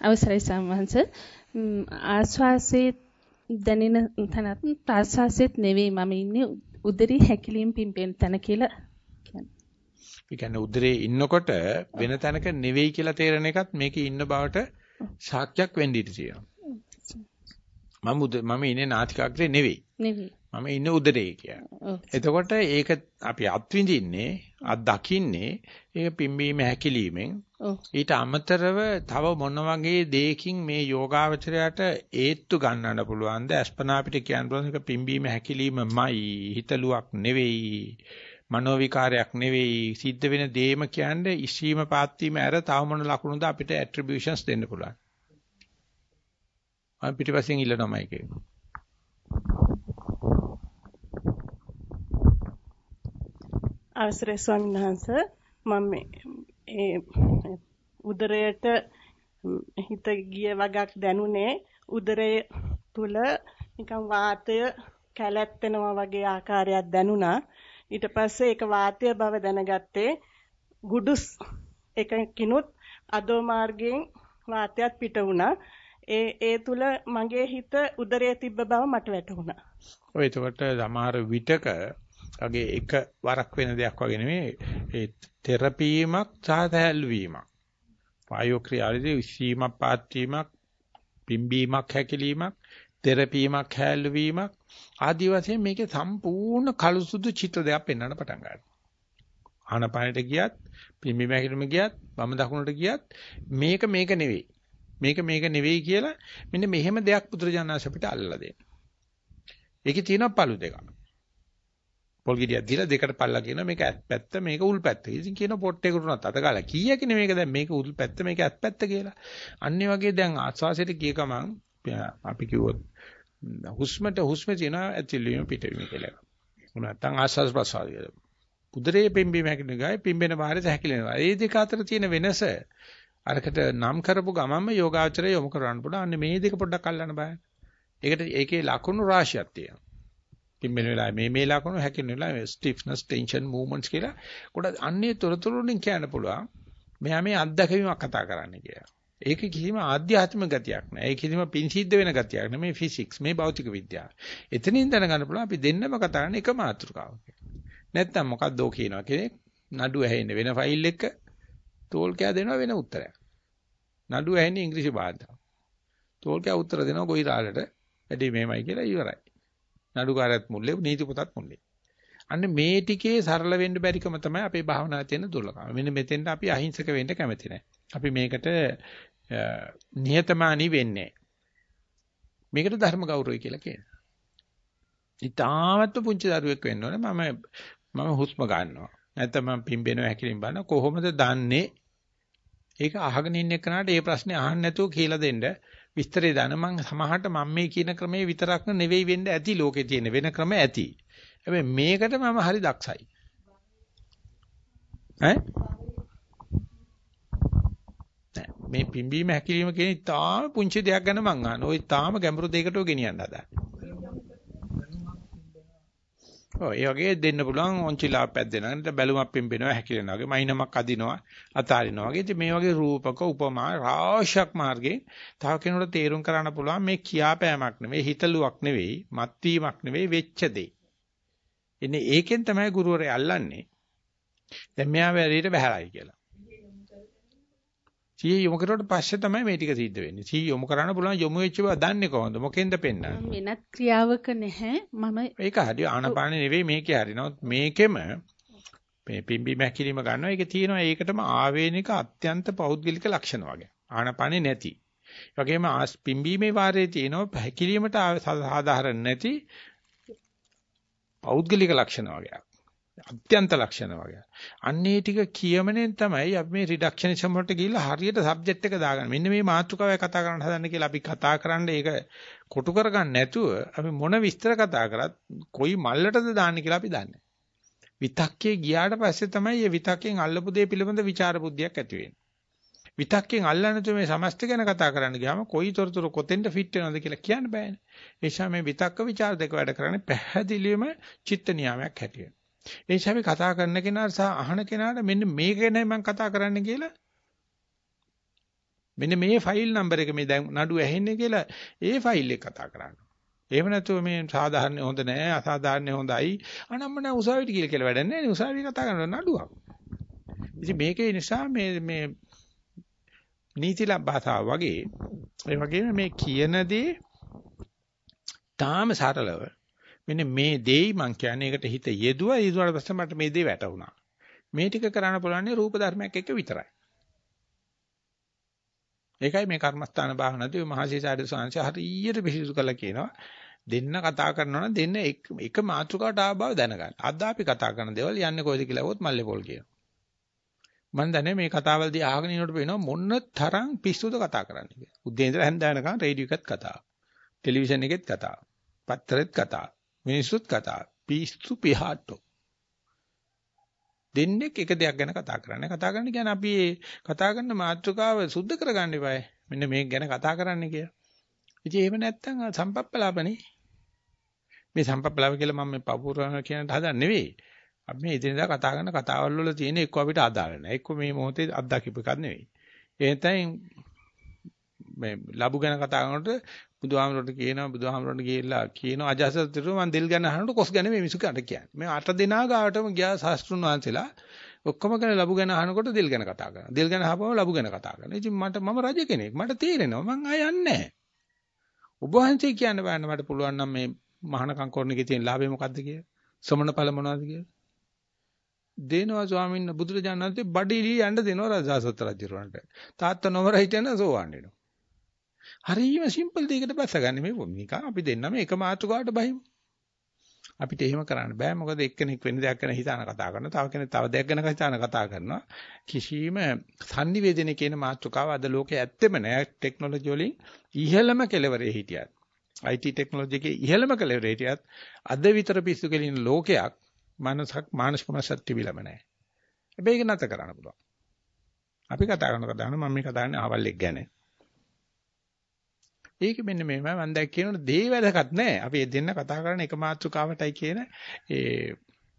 අවසරයි සම්වහන්ස ආශ්වාසයේ දැනෙන තැනත් ප්‍රාශ්වාසයේත් නෙවෙයි මම ඉන්නේ උදරී හැකිලීම් පිම්පෙන තැන කියලා කියන්නේ. ඒ කියන්නේ උදරේ ඉන්නකොට වෙන තැනක නෙවෙයි කියලා තේරෙන එකත් මේකේ ඉන්න බවට සාක්ෂියක් වෙන්න ඉඩ තියෙනවා. මම මම ඉන්නේ නාසිකාග්‍රේ නෙවෙයි. නෙවෙයි. මම ඉන්නේ උදරේ කියලා. එතකොට ඒක අපි අත්විඳින්නේ අත් දකින්නේ ඒක පිම්බීම හැකිලීමෙන්. ඊට අමතරව තව මොන වගේ දෙයකින් මේ යෝගාවචරයට ඒත්තු ගන්නන්න පුළුවන්ද? අස්පනා අපිට කියන්න පුළුවන් ඒක පිම්බීම හැකිලීමමයි හිතලුවක් නෙවෙයි. මනෝ විකාරයක් නෙවෙයි සිද්ධ වෙන දේම කියන්නේ ඉසීම පාත්වීම ඇර තව මොන ලකුණුද අපිට ඇට්‍රිබියුෂන්ස් දෙන්න පුළුවන්. මම පිටිපස්සෙන් ඉල්ලනවායි කියනවා. අවසරයි ස්වාමීන් වහන්ස. මම ඒ උදරයට හිත ගිය වගක් දැනුනේ. උදරය තුල නිකන් වාතය කැලැත්තෙනවා වගේ ආකාරයක් දැනුණා. ඊට පස්සේ ඒක වාතය බව දැනගත්තේ ගුඩුස් එකකිනුත් අදෝ මාර්ගයෙන් වාතයක් පිට වුණා. ඒ ඒ තුල මගේ හිත උදරයේ තිබ්බ බව මට වැටහුණා. ඔය එතකොට සමහර විටක වගේ එක වරක් වෙන දෙයක් වගේ නෙමෙයි ඒ තෙරපීමක් සහ තැල්වීමක් වායෝ ක්‍රියාවලියේ විසීමක් පාත්වීමක් පිම්බීමක් හැකිලීමක් තෙරපීමක් හැල්වීමක් ආදි වශයෙන් මේකේ සම්පූර්ණ කලුසුදු චිත්‍ර දෙයක් පෙන්වන්න පටන් ගන්නවා ආනපානෙට ගියත් පිම්බීම හැකිලිම ගියත් වම දකුණට ගියත් මේක මේක නෙවෙයි මේක මේක නෙවෙයි කියලා මෙන්න මෙහෙම දෙයක් පුදුරජානස අපිට අල්ලලා දෙන්න. ඒකේ තියෙනවා පළු දෙකක්. පොල් ගෙඩියක් දීලා දෙකට පල්ලා කියනවා මේක ඇත් පැත්ත මේක උල් පැත්ත. ඉතින් කියන පොට්ටේකට උනත් අත ගාලා කීයකිනේ මේක දැන් මේක උල් පැත්ත මේක ඇත් පැත්ත කියලා. අන්නේ වගේ දැන් ආස්වාසයට ගිය ගමන් අපි කිව්වොත් හුස්මට හුස්ම තියෙන ඇතිලීම පිටවීම කියලා. උන නැත්තම් ආස්වාස් ප්‍රසාරය. උදරයේ පිම්බීම හැකින ගාය පිම්බෙන වාරයට හැකිලෙනවා. මේ දෙක අතර තියෙන වෙනස අරකට නම් කරපු ගමන්ම යෝගාචරය යොමු කරන්න පුළුවන්. අන්න මේ දෙක පොඩ්ඩක් අල්ලන්න බෑ. ඒකට ඒකේ ලකුණු රාශියක් තියෙනවා. පිම්බෙන වෙලාවේ මේ මේ ලකුණු හැකින වෙලාවේ stiffness tension movements කියලා කොට අන්නේ තොරතුරු වලින් කියන්න පුළුවන්. මෙහා මේ අත්දැකීමක් කතා කරන්න කියලා. ඒක කිසිම ආධ්‍යාත්මික ගතියක් නෑ. ඒක කිසිම පිංසිද්ධ වෙන ගතියක් නෑ. මේ ෆිසික්ස්, මේ භෞතික විද්‍යාව. එතනින් දැනගන්න පුළුවන් අපි දෙන්නම කතා කරන එක මාතෘකාවක්. නැත්තම් මොකක්ද ඕක කියනවා කෙනෙක් නඩු ඇහෙන්නේ වෙන ෆයිල් එක තෝල්කයා දෙනවා වෙන උත්තරයක්. නඩු ඇහෙන්නේ ඉංග්‍රීසි භාෂාව. තෝල්කයා උත්තර දෙනවා ගොයිරාලට වැඩි මෙහෙමයි කියලා ඉවරයි. නඩුකාරයත් මුල්ලේ නීති පොතත් මුල්ලේ. අන්න මේ ටිකේ සරල වෙන්න බැරිකම තමයි අපේ භාවනාවේ තියෙන දුර්ලභම. මෙන්න මෙතෙන්ට අපි අහිංසක වෙන්න කැමති නැහැ. අපි මේකට නිහතමානී වෙන්නේ. මේකට ධර්ම ගෞරවය කියලා කියනවා. ඊටාමත් පුංචි දරුවෙක් වෙන්න ඕනේ මම මම හුස්ම ගන්නවා. නැත්නම් මම පිම්බෙනවා හැකිලින් බලන කොහොමද දන්නේ? ඒක අහගෙන ඉන්න කෙනාට මේ ප්‍රශ්නේ අහන්න නැතුව කියලා දෙන්න විස්තරේ දාන මම සමහරට මම මේ කියන ක්‍රමේ විතරක්ම නෙවෙයි වෙන්න ඇති ලෝකේ තියෙන වෙන ක්‍රම ඇති. හැබැයි මේකට මම හරි දක්ෂයි. ඈ මේ පිම්බීම හැකිලිම කියන ඉතාම පුංචි දෙයක් ගැන මං අහන. ওই තාම ගැඹුරු දෙයකට ගෙනියන්න හදා. ඔව් ඒ වගේ දෙන්න පුළුවන් ඔන්චිලා පැද්දෙනවා. නැත්නම් බැලුමක් පිම්බෙනවා හැකිලෙනවා වගේ මයින්මක් අදිනවා අතාරිනවා වගේ. ඉතින් මේ වගේ රූපක උපමා රාශියක් මාර්ගේ තව කෙනෙකුට තේරුම් කරන්න පුළුවන් මේ කියාපෑමක් නෙවෙයි හිතලුවක් නෙවෙයි මත්වීමක් නෙවෙයි වෙච්ච දෙයි. ඉන්නේ ඒකෙන් තමයි ගුරුවරයා අල්ලන්නේ. දැන් මෙයා වැඩේට බහැරයි කියලා. සිහිය යොමු කරුවට පස්සේ තමයි මේ ටික සිද්ධ වෙන්නේ. සිහිය යොමු කරන්න පුළුවන් යොමු වෙච්ච බව දන්නේ කොහොමද? මොකෙන්ද පෙන්වන්නේ? වෙනත් ක්‍රියාවක නැහැ. මම ඒක හරි ආනපාන නෙවෙයි මේකේ හරි. නමුත් මේකෙම මේ පිම්බි මැකිලිම ගන්නවා. ඒකේ තියෙනවා ඒකටම ආවේනික අත්‍යන්ත පෞද්ගලික ලක්ෂණ වගේ. ආනපානේ නැති. ඒ වගේම පිම්බීමේ වාරයේ තියෙනවා හැකිලීමට සාධාරණ නැති පෞද්ගලික ලක්ෂණ වගේ. අත්‍යන්ත ලක්ෂණ වගේ. අන්නේ ටික කියමනෙන් තමයි අපි මේ රිඩක්ෂනිසම් වලට ගිහිල්ලා හරියට සබ්ජෙක්ට් එක දාගන්න. මෙන්න මේ මාතෘකාවයි කතා කරන්න හදන්නේ කියලා අපි කතා කරන්න ඒක කොටු කරගන්න නැතුව අපි මොන විස්තර කතා කරත් කොයි මල්ලටද දාන්නේ කියලා අපි දන්නේ. විතක්කේ ගියාට පස්සේ තමයි මේ විතක්කෙන් අල්ලපු දේ පිළිබඳ વિચાર බුද්ධියක් ඇති වෙන්නේ. විතක්කෙන් අල්ලන්නේ මේ සමස්ත ගැන කතා කරන්න ගියාම කොයි තොරතුර කොතෙන්ද ෆිට වෙනවද කියලා කියන්න බෑනේ. ඒ නිසා මේ විතක්ක ਵਿਚාර දෙක වැඩ කරන්නේ පැහැදිලිවම චිත්ත නියාමයක් හැටියට. ඒ නිසා අපි කතා කරන කෙනාට සහ අහන කෙනාට මෙන්න මේක ගැනයි මම කතා කරන්න කියලා මෙන්න මේ ෆයිල් නම්බර එක මේ දැන් නඩුව ඇහෙන්නේ කියලා ඒ ෆයිල් එක කතා කරන්නේ. එහෙම නැතුව මේ සාධාරණ හොඳ නැහැ අසාධාරණ හොඳයි අනම්මන උසාවියට කියලා කියලා වැඩක් නැහැ නේ උසාවිය කතා කරන නඩුවක්. ඉතින් මේකේ නිසා මේ මේ නීතිලා භාෂාව වගේ ඒ වගේම මේ කියන දේ තාම සරලව මෙන්න මේ දෙයි මං කියන්නේ ඒකට හිත යෙදුවා යෙදුවාට පස්සේ මට මේ දේ වැටුණා. මේ ටික කරන්න පුළුවන් රූප ධර්මයක් එක්ක විතරයි. ඒකයි මේ කර්මස්ථාන භාවනාවේ මහසීසාරද සංශය හරියට පිළිසු කළා කියනවා. දෙන්න කතා කරනවා නම් දෙන්න එක මාතෘකාවට ආව බව දැනගන්න. අද අපි කතා කරන දේවල් යන්නේ කොයිද කියලා වොත් මල්ලේ පොල් කියනවා. මම දන්නේ මේ කතාවල්දී අහගෙන ඉන්නකොට පේනවා මොන තරම් පිස්සුද කතා කරන්නේ කියලා. උදේ ඉඳලා හැන්ද වෙනකන් රේඩියෝ එකත් කතා. ටෙලිවිෂන් එකෙත් කතා. පත්තරෙත් කතා. මිනිස්සුත් කතා. පිස්සු පිහාට්ටෝ. දෙන්නෙක් එක දෙයක් ගැන කතා කරන්නේ. කතා කරන්න කියන්නේ අපි කතා කරන මාතෘකාව සුද්ධ කරගන්න eBay. මෙන්න මේක ගැන කතා කරන්න කියලා. ඉතින් එහෙම නැත්තම් සම්පප්පලාපනේ. මේ සම්පප්පලාප කියලා මම මේ පපුරන කියන හදන්නේ නෙවෙයි. අපි මේ ඉදිරියදා කතා කරන කතාවල් වල තියෙන එක්ක අපිට අදාළ නැහැ. එක්ක මේ මොහොතේ අත්දකිප එකක් නෙවෙයි. එහෙනම් මේ ලැබු ගැන කතා කරනකොට බුදුහාමරට කියනවා බුදුහාමරට ගිහිල්ලා කියනවා අජාසත්තුරු මම දෙල් ගැන අහනකොට කොස් ගැන මේ මිසු කන්ට කියන්නේ. මේ අට දෙනා ගාවටම ගියා ශාස්ත්‍රුන් වහන්සේලා ඔක්කොම ගැන ලැබු ගැන අහනකොට දෙල් ගැන කතා කරනවා. දෙල් ගැන අහපුවම ලැබු ගැන කතා කරනවා. ඉතින් මට මම රජ කෙනෙක්. මට තේරෙනවා මං ආය යන්නේ නැහැ. ඔබ වහන්සේ කියන්න බෑන මට පුළුවන් නම් මේ මහානකම් කරන එකේ තියෙන ලාභය මොකද්ද කියලා. සමන ඵල මොනවද කියලා. දේනවා ස්වාමීන් වහන්සේ බුදුරජාණන් වහන්සේ බඩිලි යන්න දෙනවා රජාසත් රජුරවන්ට. තාත්තා නොමර හිටියන සෝවන් වෙනවා. හරිම සිම්පල් දෙයකට බැසගන්නේ මේ නිකන් අපි දෙන්නම එක මාතෘකාවට බහිමු. අපිට එහෙම කරන්න බෑ. මොකද එක්කෙනෙක් වෙන දෙයක් ගැන හිතාන කතා කරනවා. තව කෙනෙක් තව දෙයක් ගැන හිතාන කතා කරනවා. කිසිම sannivedana කියන මාතෘකාව අද ලෝකේ ඇත්තෙම නෑ. ටෙක්නොලොජි වලින් ඉහළම කෙලවරේ හිටියත් IT ටෙක්නොලොජි එකේ ඉහළම කෙලවරේ හිටියත් අද විතර පිස්සු කෙලින ලෝකයක් මානසික මානසික මනසක් තිබිලම නෑ. හැබැයි ඒක නැත කරන්න පුළුවන්. අපි කතා කරන කතාවන මම මේ කතා කරන්නේ අහවල් එක් ගැන. ඒක මෙන්න මේම මම දැක් කියනකොට දේ වැඩකට නැහැ. අපි දෙන්න කතා කරන එක මාතෘකාවටයි කියන ඒ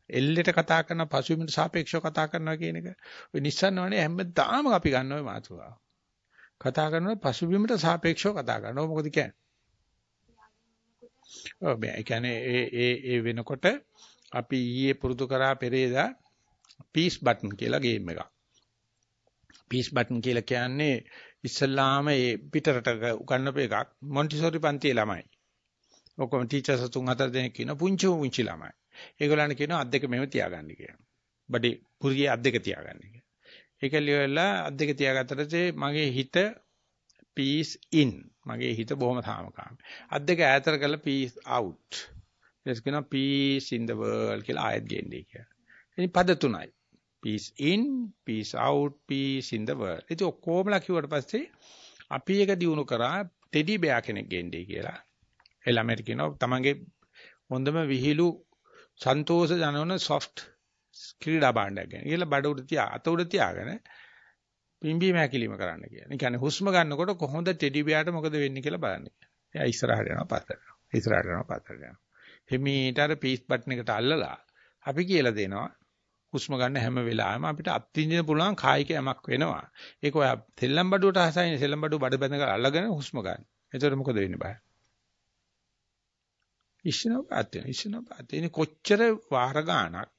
එල්ලෙට කතා කරන පසුබිමට සාපේක්ෂව කතා කරනවා කියන එක. ඔය නිස්සන්නවනේ හැමදාම අපි ගන්න ඔය මාතෘකාව. කතා කරනවා පසුබිමට සාපේක්ෂව කතා කරනවා. මොකද කියන්නේ? ඔව් මේ කියන්නේ ඒ ඒ ඒ වෙනකොට අපි ඊයේ පුරුදු කරා පෙරේදා පීස් බටන් කියලා ගේම් එකක්. පීස් බටන් කියලා කියන්නේ ඉස්සල්ලාම ඒ පිටරට උගන්වපු එකක් මොන්ටිසෝරි පන්තියේ ළමයි. ඔක්කොම ටීචර්ස් තුන් හතර දෙනෙක් ඉන්න පුංචි පුංචි ළමයි. ඒගොල්ලන් කියනවා අත් දෙක මෙහෙම තියාගන්න කියලා. බඩේ පුරියේ අත් දෙක තියාගන්න කියලා. ඒක ලියවලා අත් දෙක තියාගත්තට මගේ හිත peace in මගේ හිත බොහොම සාමකාමී. අත් දෙක ඈතර කරලා peace out. ඊට කියනවා peace in the world කියලා ආයෙත් ගෙන්නේ කියලා. ඉතින් පද තුනයි. Peace in peace out peace in the world. ඉතින් ඔක්කොමලා කිව්වට පස්සේ අපි එක දිනු කරා ටෙඩි බෑ කෙනෙක් ගෙන්නේ කියලා. ඒ ළමයට කියනවා තමන්ගේ හොඳම විහිළු සන්තෝෂ ජනවන soft ක්‍රීඩා භාණ්ඩයක් ගැන. කියලා බඩ උඩ තියා අත උඩ තියාගෙන පිම්බීම හැකිලිම කරන්න කියලා. ඒ කියන්නේ හුස්ම ගන්නකොට කොහොමද ටෙඩි බෑට මොකද වෙන්නේ කියලා බලන්න. එයා ඉස්සරහට යනවා පස්සට යනවා. ඉස්සරහට යනවා පස්සට යනවා. හිමීට අර පීස් බටන් එකට අල්ලලා අපි කියලා දෙනවා හුස්ම ගන්න හැම වෙලාවෙම අපිට අත්විඳින්න පුළුවන් කායික යමක් වෙනවා. ඒක ඔය සෙල්ලම් බඩුවට හසයිනේ සෙල්ලම් බඩුව බඩ බැඳගෙන අල්ලගෙන හුස්ම ගන්න. එතකොට මොකද වෙන්නේ බය? ඉස්සනව පාත් වෙන ඉස්සනව පාත් වෙන කොච්චර වාර ගාණක්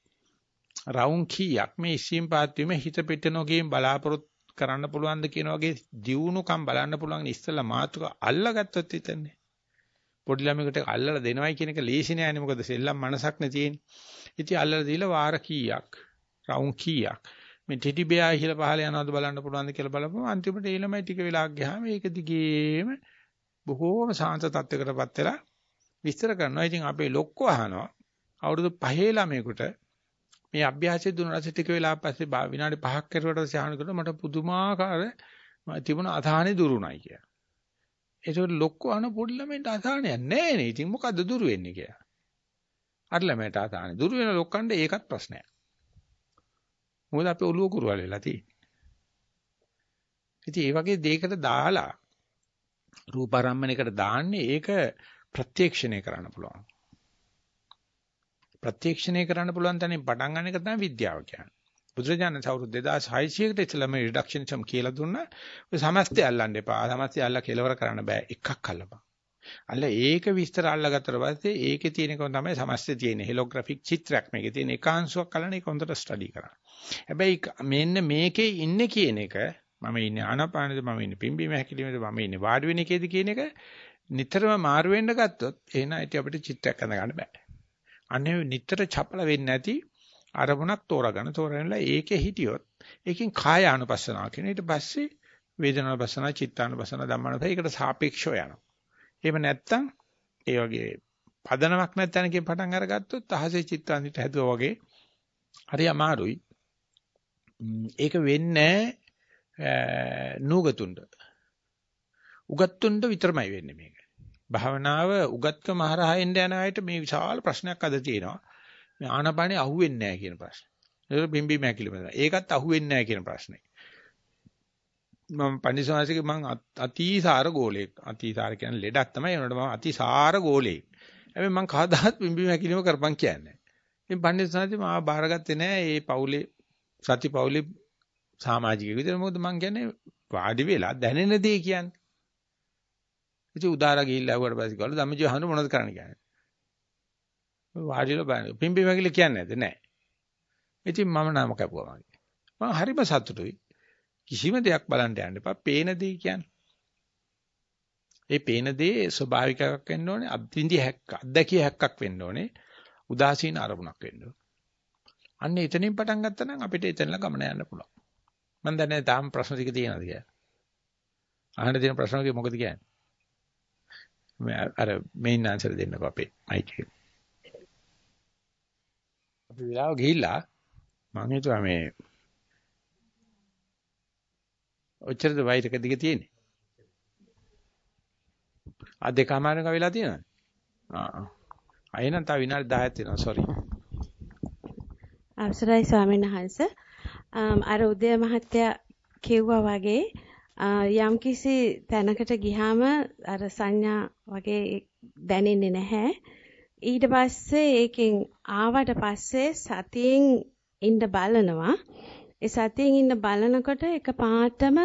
රවුම් කීයක් මේ ඉස්සීම් පාත් වීම හිත පිට නොගින් බලාපොරොත්තු කරන්න පුළුවන්ද කියන වගේ දියුණුකම් බලන්න පුළුවන් ඉස්සෙල්ලා මාතුක අල්ලගත්තොත් හිතන්නේ. පොඩි ළමයකට අල්ලලා දෙනවයි කියන එක ලේසි නෑනේ මොකද සෙල්ලම් මනසක් නේ තියෙන්නේ. ඉතින් අල්ලලා දීලා වාර කීයක් රවුම් කීයක් මේ ටෙඩි බෙයා ඉහළ පහළ යනවද බලන්න පුළුවන්ද කියලා බලපුවම අන්තිමට ඒ ළමයි ටික වෙලාවක් ගියාම ඒක දිගේම බොහෝම සාන්ත තත්යකටපත් වෙලා විස්තර කරනවා. ඉතින් අපේ ලොක්කෝ අහනවා අවුරුදු 5 ළමයෙකුට මේ අභ්‍යාසය දුන්න රස ටික වෙලා පස්සේ විනාඩි 5ක් කරුවට සාහන කරලා මට පුදුමාකාර තිබුණ අධානේ දුරුණයි කියලා. ඒකට ලොක්කෝ අහන පොඩි ළමෙන්ට අධානයක් නැහැ නේ. ඉතින් මොකද්ද දුරු වෙන්නේ කියලා. අර ළමයට ආසානේ. දුරු වෙන ලොක්කන්ට ඒකත් ප්‍රශ්නයක්. මොකද අපේ ඔළුව කුරුවල් වෙලා තියෙන්නේ. ඉතින් ඒ වගේ දෙයකට දාලා රූපාරම්මණයකට දාන්නේ ඒක ප්‍රත්‍යක්ෂණය කරන්න පුළුවන්. ප්‍රත්‍යක්ෂණය කරන්න පුළුවන් තැනින් පටන් ගන්න එක තමයි විද්‍යාව කියන්නේ. බුදුරජාණන් අවුරුදු 2600කට ඉස්සෙල්ලා මේ රිඩක්ෂනිසම් කියලා දුන්නා. ඔය සමස්තය අල්ලන්න එපා. සමස්තය අල්ලලා කෙලවර කරන්න බෑ. එකක් අල්ලපන්. අල්ල ඒක විස්තර අල්ලගත්තට පස්සේ ඒකේ තියෙන කොහොම තමයි සමස්තය තියෙන්නේ. හෙලෝග්‍රැෆික් චිත්‍රයක් මේකේ තියෙන එක අංශුවක් අල්ලන ඒක හොඳට ස්ටඩි කරන්න. හැබැයි මෙන්න මේකේ ඉන්නේ කියන එක මම ඉන්නේ ආනාපානෙද මම ඉන්නේ පිම්බීම හැකිලිමේද මම ඉන්නේ වාඩි වෙන එකේද කියන එක නිතරම මාරු වෙන්න ගත්තොත් එහෙනම් ඉතින් අපිට චිත්‍රයක් අඳ ගන්න බෑ. අනේ නිතර චපල වෙන්නේ නැති අරමුණක් තෝරාගන්න තෝරාගෙනලා ඒකේ හිටියොත් ඒකෙන් කාය අනුපස්සනාව කියන ඊට පස්සේ වේදනානුපස්සනාව චිත්තානුපස්සනාව ධම්මානුපස්සනාව ඒකට සාපේක්ෂව යනවා. එහෙම නැත්තම් ඒ වගේ පදනමක් නැත්නම් පටන් අරගත්තොත් අහසේ චිත්තාන්තිට හැදුවා වගේ හරි අමාරුයි. ඒක වෙන්නේ නූගතුන්ට. උගත්තුන්ට විතරමයි වෙන්නේ මේක. භාවනාව උගත්කම හරහා එන්න යන අයට මේ විශාල ප්‍රශ්නයක් අද තියෙනවා. මේ ආනපානේ අහුවෙන්නේ නැහැ කියන ප්‍රශ්නේ. ඒක බිම්බි මෑකිලිමද. ඒකත් අහුවෙන්නේ නැහැ කියන ප්‍රශ්නේ. මම පන්දිසවාසික මං අතිසාර ගෝලෙක්. අතිසාර කියන්නේ ලෙඩක් තමයි. ඒනකොට මම අතිසාර ගෝලෙක්. හැබැයි මං කවදාවත් බිම්බි මෑකිලිම කරපන් කියන්නේ. ඉතින් පන්දිසවාසික මාව බාරගත්තේ නැහැ. ඒ පවුලේ සති පවුලේ සමාජික විදිහට මොකද මං කියන්නේ වාඩි වෙලා දැනෙන දේ කියන්නේ. ඉතින් උදාලා ගිහිල්ලා ආවට පස්සේ ගාලු ධම්මජීව හඳු මොනවද කරන්න කියන්නේ. වාඩිලා බලන්න. පිම්බි මගිල කියන්නේ නැද්ද? නැහැ. ඉතින් මම නම කැපුවා මගේ. මම හරිම සතුටුයි. කිසිම දෙයක් බලන්න යන්න එපා. පේන දේ කියන්නේ. ඒ පේන දේ ස්වභාවිකයක් වෙන්න ඕනේ. අත්විඳිය හැක්ක, අත්දැකිය හැක්කක් වෙන්න ඕනේ. උදාසීන අරමුණක් වෙන්න ඕනේ. අන්න එතනින් පටන් ගත්තා නම් අපිට එතනලා ගමන යන්න පුළුවන්. මම දන්නේ තාම ප්‍රශ්න ටික තියෙනවද කියලා. අහන්න තියෙන ප්‍රශ්න වගේ මොකද කියන්නේ? අර මේන් ආන්සර් දෙන්නකෝ අපේ මයික් එක. අපි විලාව ගිහිල්ලා මම හිතුවා මේ ඔච්චරද වයිටක දිග තියෙන්නේ. ආ දෙකමාරක වෙලා තියෙනවද? ආ. අයනම් තව විනාඩි 10ක් තියෙනවා සෝරි. අවසරයි ස්වාමීන් වහන්සේ. අර උදය මහත්තයා කිව්වා වගේ යම්කිසි තැනකට ගියාම අර සංඥා වගේ දැනෙන්නේ නැහැ. ඊට පස්සේ ඒකෙන් ආවට පස්සේ සතියෙන් ඉන්න බලනවා. ඒ සතියෙන් ඉන්න බලනකොට එක පාටම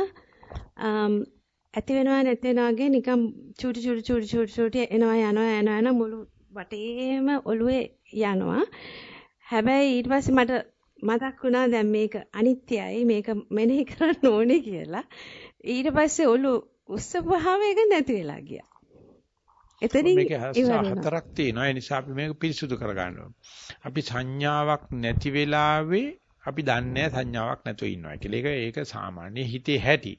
ඇති වෙනවා නැති වෙනවා වගේ නිකන් චූටි චූටි චූටි චූටි චූටි එනවා යනවා යනවා යන මුළු වටේම ඔළුවේ යනවා. හැබැයි ඊට පස්සේ මට මතක් වුණා දැන් මේක අනිත්‍යයි මේක මෙනෙහි කරන්න ඕනේ කියලා. ඊට පස්සේ ඔළු උස්සපුවාම ඒක නැති වෙලා ගියා. එතනින් හතරක් තියෙනවා. ඒ නිසා අපි මේක පිරිසුදු කරගන්න. අපි සංඥාවක් නැති වෙලාවේ අපි දන්නේ සංඥාවක් නැතුව ඉන්නවා කියලා. ඒක ඒක සාමාන්‍ය හිතේ හැටි.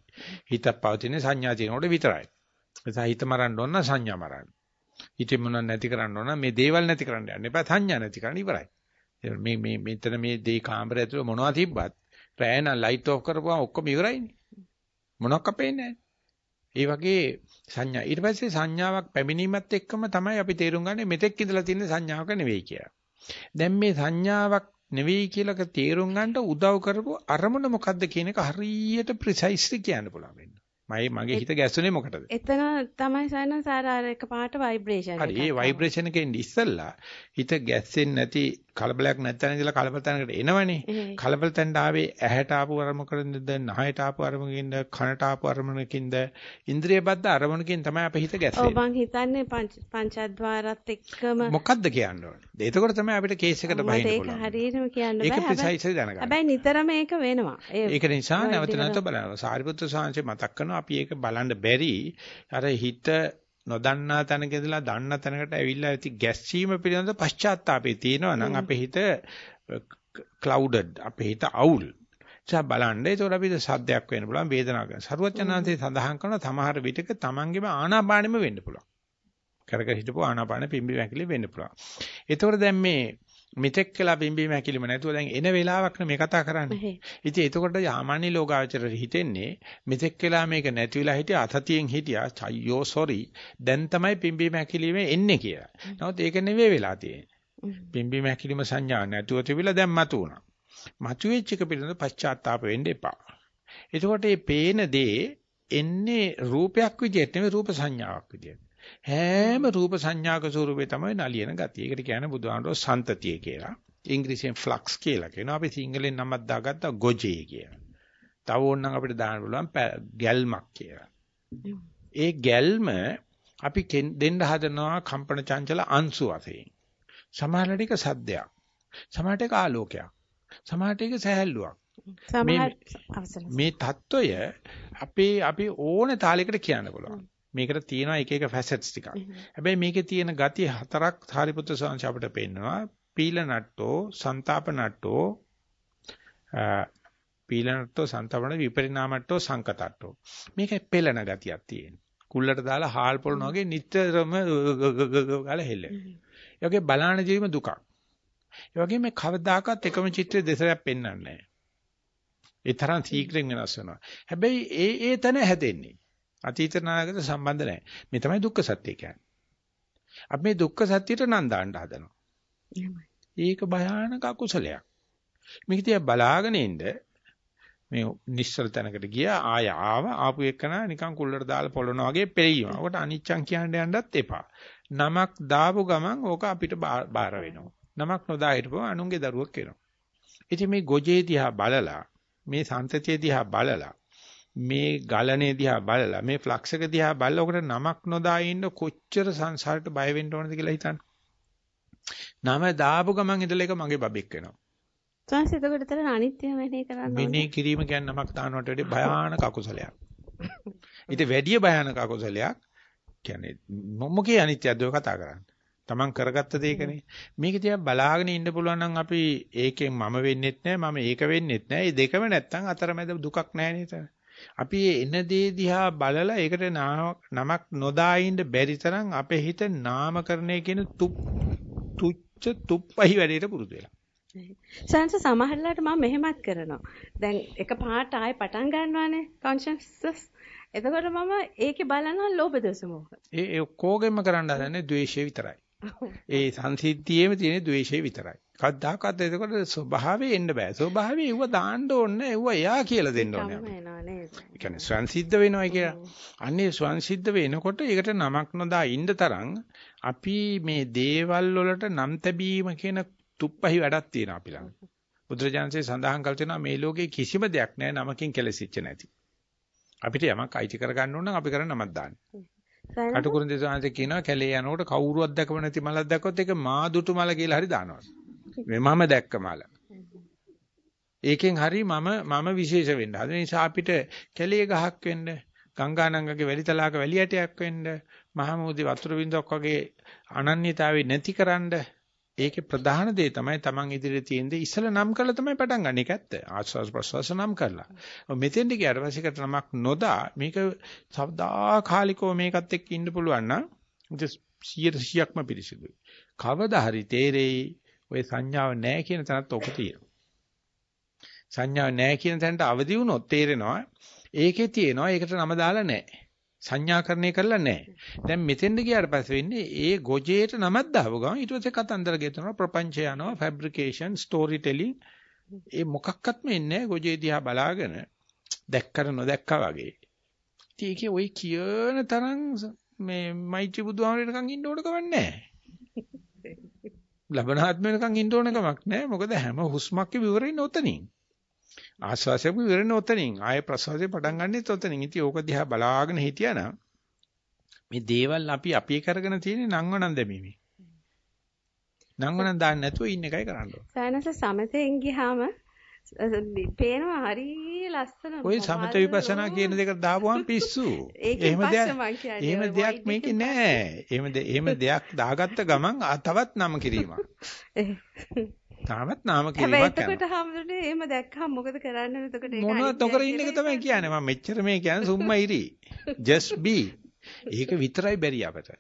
හිත පවතින සංඥා තියෙනකොට විතරයි. ඒ හිත මරන්න ඕන සංඥා මරන්න. හිතේ මොනක් නැති කරන්න ඕන මේ දේවල් නැති කරන්න යන්න එපා සංඥා නැති කරන්න ඉවරයි. මේ මේ මෙතන මේ දේ කාමරය ඇතුළේ මොනවද තිබ්බත් රෑ නම් ලයිට් ඔෆ් කරපුවම ඔක්කොම ඉවරයිනේ. මොනක් අපේන්නේ ඒ වගේ සංඥා ඊට පස්සේ සංඥාවක් පැමිණීමත් එක්කම තමයි අපි තේරුම් ගන්නේ මෙතෙක් ඉඳලා තියෙන සංඥාවක නෙවෙයි කියලා. දැන් මේ සංඥාවක් නෙවෙයි කියලා තේරුම් ගන්නට උදව් කරපු අරමුණ මොකද්ද කියන එක හරියට ප්‍රිසයිස්ලි කියන්න පුළුවන් වෙන්න. මගේ මගේ හිත ගැස්සුනේ මොකටද? එතන තමයි සයන සාර අර එක පාට වයිබ්‍රේෂන් එකක්. හරි ඒ වයිබ්‍රේෂන් එකෙන් ඉස්සෙල්ලා හිත ගැස්සෙන්නේ නැති කලබලයක් නැත්නම් ඉඳලා කලබල තැනකට එනවනේ. කලබල තැනට ආවේ ඇහැට ආපු අරමුණකින්ද, නහයට ආපු අරමුණකින්ද, කනට ආපු අරමුණකින්ද, ඉන්ද්‍රිය බද්ධ අරමුණකින් තමයි අපේ හිත ගැස්සෙන්නේ. ඔව් මං හිතන්නේ පංචද්වාරත් එක්කම මොකද්ද කියන්න ඕනේ? එතකොට තමයි අපිට කේස් එකට බහින්න පුළුවන්. ඒක හරියටම කියන්න බෑ. ඒක ප්‍රිසයිස්ලි දැනගන්න. හැබැයි නිතරම ඒක වෙනවා. ඒක නිසා නැවත නැවත බලනවා. සාරිපුත්‍ර සාංශේ මතක් කරනවා අපි ඒක බලන්න බැරි අර හිත නොදන්නා තැනක ඉඳලා දන්න තැනකට ඇවිල්ලා ඇති ගැස්සීම පිළිබඳ පශ්චාත්තාපේ තියෙනවා නම් අපේ හිත clouded අපේ හිත අවුල්. ඒ බලන්න ඒතකොට අපිට සද්දයක් වෙන්න පුළුවන් වේදනාවක් වෙන්න. සරුවචනාන්තේ සඳහන් කරන සමහර විටක තමන්ගේම ආනාපානෙම වෙන්න පුළුවන්. කර කර හිටපුව ආනාපාන පිම්බි වැකිලි වෙන්න පුළුවන්. ඒතකොට දැන් මේ මෙතෙක් කියලා බිම්බීම හැකිලිම නැතුව දැන් එන වෙලාවක් නේ මේ කතා කරන්නේ. ඉතින් එතකොට සාමාන්‍ය ලෝකාවචරයට හිතෙන්නේ මෙතෙක් කියලා මේක නැති වෙලා හිටිය අතතියෙන් හිටියා අයියෝ සෝරි දැන් තමයි බිම්බීම හැකිලිම එන්නේ කියලා. නමුත් ඒක නෙවෙයි වෙලා තියෙන්නේ. බිම්බීම හැකිලිම සංඥා නැතුව තිබිලා දැන් මතු වුණා. මතු වෙච්ච එක පිළිබඳ පශ්චාත්තාප වෙන්න එපා. එතකොට මේ පේන දේ එන්නේ රූපයක් විදිහට නෙවෙයි රූප සංඥාවක් විදිහට. හැම රූප සංඥාක ස්වරූපේ තමයි නලියන ගතිය. ඒකට කියන්නේ බුදුහාමරෝ සන්තතිය කියලා. ඉංග්‍රීසියෙන් ෆ්ලක්ස් කියලා කියනවා. අපි සිංහලෙන් නමක් දාගත්තා ගොජේ කියලා. තව ඕනනම් අපිට දාන්න පුළුවන් ගැල්මක් කියලා. ඒ ගැල්ම අපි දෙන්න හදනවා කම්පන චංචල අංශු වශයෙන්. සමහරට එක සද්දයක්. සමහරට එක ආලෝකයක්. සමහරට එක සැහැල්ලුවක්. මේ මේ தত্ত্বය අපේ අපි ඕන තාලයකට කියන්න පුළුවන්. මේකට තියෙනවා එක එක ෆැසට්ස් ටිකක්. හැබැයි මේකේ තියෙන ගති හතරක් සාරිපුත්‍ර ස්වාමීන් අපිට පෙන්නනවා. පීල නට්ටෝ, සන්තාප නට්ටෝ, පීල නට්ටෝ, සන්තාපන විපරිණාමට්ටෝ, සංකතට්ටෝ. මේකේ පෙළන ගතියක් තියෙනවා. කුල්ලට දාලා හාල් පොළන වගේ නිතරම ගාලා හෙල්ලෙන. ඒ වගේ බලාන ජීවීම දුකක්. ඒ වගේම කවදාකවත් එකම චිත්‍රය දෙසරයක් පෙන්වන්නේ නැහැ. ඒ තරම් සීක්‍රෙන් වෙනස් වෙනවා. හැබැයි ඒ ඒ තැන හැදෙන්නේ. අතීත නාගත සම්බන්ධ නැහැ. මේ තමයි දුක්ඛ සත්‍ය කියන්නේ. අපි මේ දුක්ඛ සත්‍යයට නම් දාන්න හදනවා. ඒක භයානක අකුසලයක්. මේක තියා බලාගෙන ඉන්න මේ නිශ්චල තැනකට ගියා ආය ආව ආපු එකන නිකන් කුල්ලට දාලා පොළනවා වගේ පෙරීම. ඔකට අනිච්චං කියන්න යන්නත් එපා. නමක් දාපු ගමන් ඕක අපිට බාර වෙනවා. නමක් නොදා හිටපුවම අනුන්ගේ දරුවෙක් වෙනවා. ඉතින් මේ ගොජේ දිහා බලලා මේ සංතතිය දිහා බලලා මේ ගලනේ දිහා බලලා මේ ෆ්ලක්ස් එක දිහා බලලා ඔකට නමක් නොදා ඉන්න කොච්චර සංසාරට බය වෙන්න ඕනද කියලා හිතන්න. නම දාපු ගමන් ඉඳලා එක මගේ බබෙක් වෙනවා. සංස එතකොට තර අනිත්‍ය වෙන්නේ කරන්න මෙනේ කිරීම කියන්නේ නමක් දානවට වඩා භයානක අකුසලයක්. ඊට වැඩිය භයානක අකුසලයක් කියන්නේ මොකේ අනිත්‍යද ඔය කතා කරන්නේ. Taman කරගත්ත දෙයකනේ. මේක තියා බලාගෙන ඉන්න පුළුවන් නම් අපි ඒකෙන් මම වෙන්නෙත් නැහැ මම ඒක වෙන්නෙත් නැහැ. මේ දෙකම නැත්තම් අතරමැද දුකක් නැහැ නේද? අපි එන දේ දිහා බලලා ඒකට නමක් නොදා ඉන්න බැරි තරම් අපේ හිත නාමකරණය කියන තුච්ච තුප්පහි වැඩේට පුරුදු වෙලා. සංස සමහරලාට මම මෙහෙමත් කරනවා. දැන් එක පාට ආයෙ පටන් ගන්නවානේ කොන්ෂස්නස්. එතකොට මම ඒකේ බලනවා ලෝභ දෝෂ මොහ. ඒ ඔක්කොගෙම කරන්න හදන්නේ ද්වේෂය විතරයි. ඒ සංසිද්ධියේම තියෙන ද්වේෂය විතරයි. කද්දාකත් එතකොට ස්වභාවයෙන් එන්න බෑ. ස්වභාවයෙන් ඒව දාන්න ඕනේ. ඒව එයා කියලා දෙන්න ඕනේ. ඒ කියන්නේ සංසිද්ධ වෙනවා කියලා. අන්නේ සංසිද්ධ වෙනකොට ඒකට නමක් නොදා ඉන්න තරම් අපි මේ දේවල් වලට නම් තැබීම කියන තුප්පහි වැඩක් තියෙනවා අපි ළඟ. බුදුරජාණන්සේ සඳහන් කළ තියෙනවා මේ ලෝකේ කිසිම දෙයක් නැහැ නමකින් කෙලසිච්ච නැති. අපිට යමක් අයිති කරගන්න ඕන නම් අපි කරන නමක් දාන්න. කටුකුරුන් දෙසාන්සේ කියනවා කැලේ යනකොට කවුරුවත් දැකව නැති මලක් දැක්කොත් ඒක මාදුටු මල කියලා හරි දානවා. මේ මම දැක්ක මල. ඒකෙන් හරි මම මම විශේෂ වෙන්න. ඒ නිසා අපිට කැලේ ගහක් වෙන්න, ගංගානංගගේ වැලිතලාක වැලි ඇටයක් වෙන්න, මහමෝදි වතුර බින්දුවක් වගේ අනන්‍යතාවය නැතිකරන්න ඒකේ ප්‍රධාන දේ තමයි Taman ඉදිරියේ තියෙන දේ ඉස්සල නම් කරලා තමයි පටන් ගන්න. ඒක ඇත්ත. ආස්වාස් ප්‍රස්වාස නම් කරලා. මෙතෙන්ට ගියාට පස්සේ කට නමක් නොදා මේක සවදාකාලිකව මේකත් එක්ක ඉන්න පුළුවන් නම් 100%ක්ම පිරිසිදුයි. කවදා හරි තේරෙයි ඔය සංඥාව නැහැ කියන තැනත් ඔක තියෙනවා. සංඥාව නැහැ කියන තැනට අවදි වුණොත් තේරෙනවා ඒකේ තියෙනවා ඒකට නම දාලා නැහැ. සංඥාකරණය කරලා නැහැ. දැන් මෙතෙන්ද ගියාට පස්සේ වෙන්නේ ඒ ගොජේට නමක් දාව ගමන් ඊට පස්සේ කතන්දර ගෙතනවා ප්‍රපංචය යනවා ෆැබ්‍රිකේෂන් ස්ටෝරි ටෙලිං ඒ මොකක්වත්ම එන්නේ ගොජේ දිහා බලාගෙන දැක්කර නොදැක්කා වගේ. ඉතින් ඒකේ ওই කියන තරම් මේ මෛත්‍රී බුදුහාමරේකන් ඉන්න ඕන කමක් නැහැ. ලබනාත්ම වෙනකන් ඉන්න ඕන කමක් නැහැ. මොකද හැම හුස්මක් විවරෙන්නේ ඔතනින්. ආස්වාසයම ඉවරනේ ඔතනින්. ආයේ ප්‍රසවාසය පටන් ගන්නෙත් ඔතනින්. ඉතින් ඕක දිහා බලාගෙන හිටියානම් මේ දේවල් අපි අපි කරගෙන තියෙන්නේ නංවනන් දැමීමේ. නංවනන් දාන්න නැතුව ඉන්න එකයි කරන්න ඕනේ. සයනස සමතෙන් ගියාම පේනවා හරි ලස්සන ඔය සමත විපස්සනා කියන දෙකට දාපුවම පිස්සු. එහෙම දෙයක් එහෙම දෙයක් මේකේ නෑ. එහෙම එහෙම දෙයක් දාගත්ත ගමන් තවත් නම කිරීමක්. තාමත් නාම කිරීමක් කරනවා. එතකොට හැමෝටම එහෙම දැක්කම මොකද කරන්නේ? එතකොට ඒක මොනවද නොකර ඉන්න එක තමයි කියන්නේ. මම මෙච්චර මේ කියන්නේ සුම්මයිරි. just be. ඒක විතරයි බැරි අපට.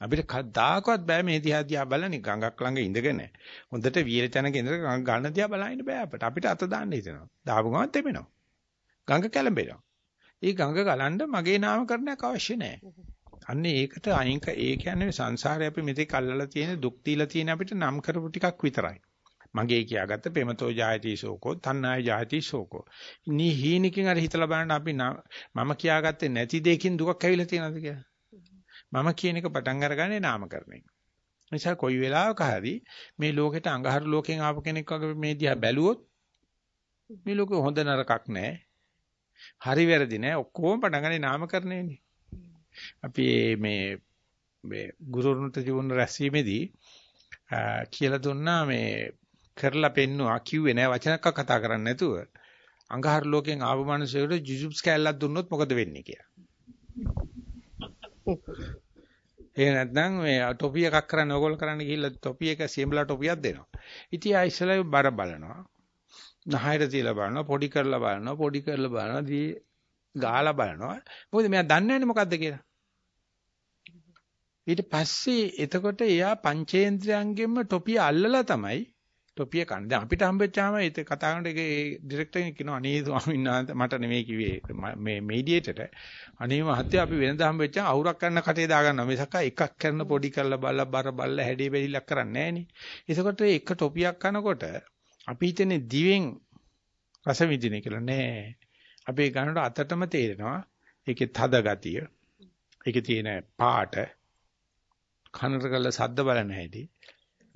අපිට කවදාකවත් බෑ මේ දිහා දිහා බලන්නේ ගඟක් ළඟ ඉඳගෙන. හොඳට වියල තැනක ඉඳලා ගන්න දිහා බලන්න බෑ අපට. අපිට අත දාන්න හිතෙනවා. දාපු ගමන් තෙමෙනවා. ගඟ කැළඹෙනවා. ඒ ගඟ ගලන්න මගේ නාමකරණයක් අවශ්‍ය නැහැ. අන්න ඒකට අයින්ක ඒ කියන්නේ සංසාරේ අපි මෙතෙක් අල්ලලා තියෙන දුක් දීලා තියෙන අපිට නම් කරපු ටිකක් විතරයි. මගේ කියාගත්ත ප්‍රේමතෝ ජායති ශෝකෝ තණ්හාය ජායති ශෝකෝ. නී හීනකින් අර හිතලා බලන්න අපි මම කියාගත්තේ නැති දෙයකින් දුකක් ඇවිල්ලා තියෙනවද කියලා. මම කියන එක පටන් අරගන්නේ නාමකරණයෙන්. නිසා කොයි වෙලාවක හරි මේ ලෝකෙට අඟහරු ලෝකෙන් ආපු කෙනෙක් වගේ මේ දිහා බැලුවොත් මේ ලෝකෙ හොඳ නරකක් නැහැ. හරි වැරදි නැහැ. ඔක්කොම පටන්ගන්නේ නාමකරණයනේ. අපි මේ මේ ගුරුතුන්ට ජීවන රැස්වීමේදී කියලා දුන්නා මේ කරලා පෙන්නවා කිව්වේ නෑ වචනක්ක කතා කරන්නේ නැතුව අඟහරු ලෝකෙන් ආපු මිනිසෙකුට ජුජුබ්ස් කැල්ලක් දුන්නොත් මොකද වෙන්නේ කියලා. ඒ නැත්නම් මේ ටොපි එකක් කරන්න ඕගොල්ලෝ කරන්න ගිහිල්ලා ටොපි එක සියඹලා ටොපියක් දෙනවා. ඉතින් ආ ඉස්සලා බර බලනවා. නහයට තියලා බලනවා, පොඩි කරලා බලනවා, පොඩි කරලා බලනවා, දී ගාලා බලනවා. මොකද මෙයා දන්නේ නැන්නේ මොකද්ද කියලා. ඊට පස්සේ එතකොට එයා පංචේන්ද්‍රයන්ගෙන්ම ටොපිය අල්ලලා තමයි ටොපිය කන්නේ. දැන් අපිට හම්බෙච්චාම ඒක කතා කරනකොට ඒකේ ඩිරෙක්ටර් කෙනෙක් කියනවා අනේ ස්වාමීන් වහන්සේ මට නෙමෙයි කිව්වේ මේ මීඩියේටරට. අනේ මහත්තයා අපි වෙනදා හම්බෙච්චාම අවුරක් කරන කටේ දාගන්නවා. මිසක් එකක් කරන පොඩි කරලා බලලා බර බලලා හැඩේ බෙලිලක් කරන්නේ නැහනේ. ඒකකොට එක ටොපියක් කනකොට අපි හිතන්නේ දිවෙන් රස විඳින කියලා නෑ. අපි ගන්නකොට අතටම තේරෙනවා ඒකේ තද ගතිය. ඒකේ තියෙන පාට කනට කරලා සද්ද බලන හැටි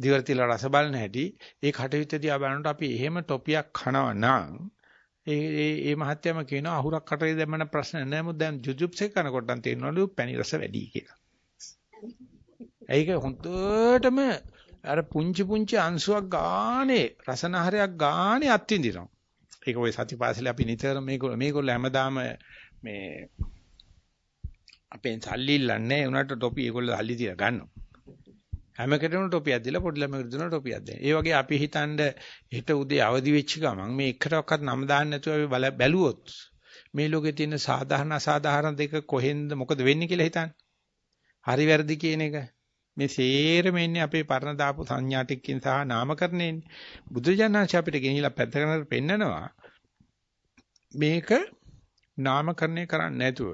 දිවර තියලා රස බලන හැටි ඒ කටයුත්ත දිහා බලනකොට අපි එහෙම ටොපියක් කනවා නම් ඒ ඒ ඒ මහත්යම කියනවා අහුරක් කටේ දැම්මන ප්‍රශ්න නැහැ මොකද දැන් ජුජුප්සේ කනකොට නම් තේරෙනවලු පැණි රස වැඩි කියලා. ඒක හොඳටම අර පුංචි පුංචි අංශුවක් ගානේ රසනහරයක් ගානේ අත්විඳිනවා. ඒක ওই සතිපාසලේ අපි නිතර මේගොල්ලෝ මේගොල්ලෝ හැමදාම මේ අපෙන් සල්ලි ඉල්ලන්නේ උනට ටොපි ඒගොල්ලෝ සල්ලි තියලා ගන්නවා. හැම කෙනෙකුටම ටොපියක් දීලා පොඩි ළමයෙකුට දෙනවා ටොපියක් දෙන්න. ඒ වගේ අපි හිතනද හෙට උදේ අවදි වෙච්ච ගමන් මේ එකටවත් නම දාන්න නැතුව අපි බැලුවොත් මේ ලෝකේ තියෙන සාධාරණ අසාධාරණ දෙක කොහෙන්ද මොකද වෙන්නේ කියලා හිතන්නේ. හරි වැරදි කියන එක මේ සේරම ඉන්නේ අපේ පරණ දාපු සංඥා ටිකකින් සහ නාමකරණයෙන්. බුදුජානනාංශ අපිට ගෙනිලා පැත්තකට පෙන්නනවා මේක නාමකරණය කරන්නේ නැතුව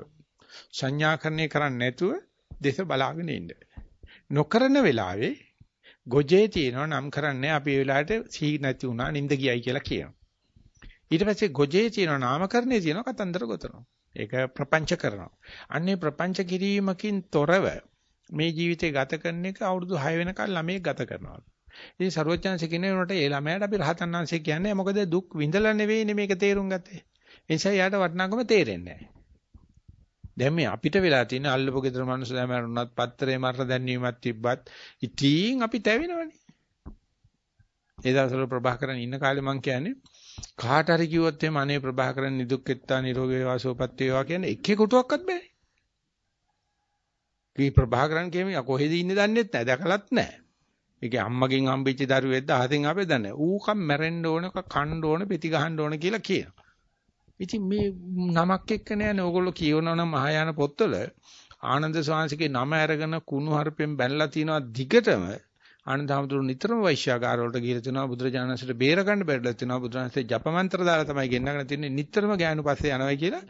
සංඥාකරණය කරන්නේ නැතුව දේශ බලාගෙන ඉන්න. නොකරන වෙලාවේ ගොජේ තියෙනවා නම් කරන්නේ අපි ඒ වෙලාවට සී නැති වුණා නිින්ද ගියයි කියලා කියනවා. ඊට පස්සේ ගොජේ තියෙනවා නාමකරණේ තියෙනවා කතන්දර ගොතනවා. ඒක ප්‍රපංච කරනවා. අන්නේ ප්‍රපංච කිරීමකින් තොරව මේ ජීවිතේ ගත කරන එක අවුරුදු 6 වෙනකල් ළමයෙක් ගත කරනවා. ඉතින් ਸਰවඥාන්සේ කියන උනට ඒ ළමයාට අපි රහතන් වහන්සේ කියන්නේ මොකද දුක් විඳලා නෙවෙයිනේ මේක තේරුම් ගත්තේ. ඒ නිසා යාට වටිනාකම තේරෙන්නේ නැහැ. දැන් මේ අපිට වෙලා තියෙන අල්ලපු ගෙදර මිනිස්සු දැන් මරුණත් පත්තරේ මරණ දැන්වීමක් තිබ්බත් ඉතින් අපි තැවෙනවනේ. ඒ දවස්වල ප්‍රභාකරන් ඉන්න කාලේ මං කියන්නේ කාට හරි කිව්වොත් එහම අනේ ප්‍රභාකරන් නිදුක්කෙත්තා නිරෝගී වේවා සුවපත් වේවා කියන්නේ එකේ කොටුවක්වත් බෑ. කී ප්‍රභාකරන් කියන්නේ කොහෙද ඉන්නේ දන්නෙත් නැහැ දැකලත් නැහැ. ඒකේ අම්මගෙන් හම්බෙච්ච දරුවෙක්ද අහසින් ආපේ දන්නේ. ඌ කම් මැරෙන්න ඕන, කන්න ඕන, පෙති ගහන්න ඕන කියලා කියනවා. ඉතින් මේ නමක් එක්ක නෑනේ. ඕගොල්ලෝ කියවනවා නම් මහායාන පොත්වල ආනන්ද ස්වාමීන්ගේ නම අරගෙන කුණු හarpෙන් බැනලා තිනවා දිගටම ආනන්ද හැමතුරු නිතරම වෛශ්‍යාගාර වලට ගිහිල්ලා තිනවා. බුදුරජාණන්සේට බේර ගන්න බැරිලා තිනවා. බුදුරජාණන්සේ ජපමන්ත්‍ර දාලා තමයි ගෙන්නගෙන තින්නේ. නිතරම ගෑනු පස්සේ යනවයි කියලා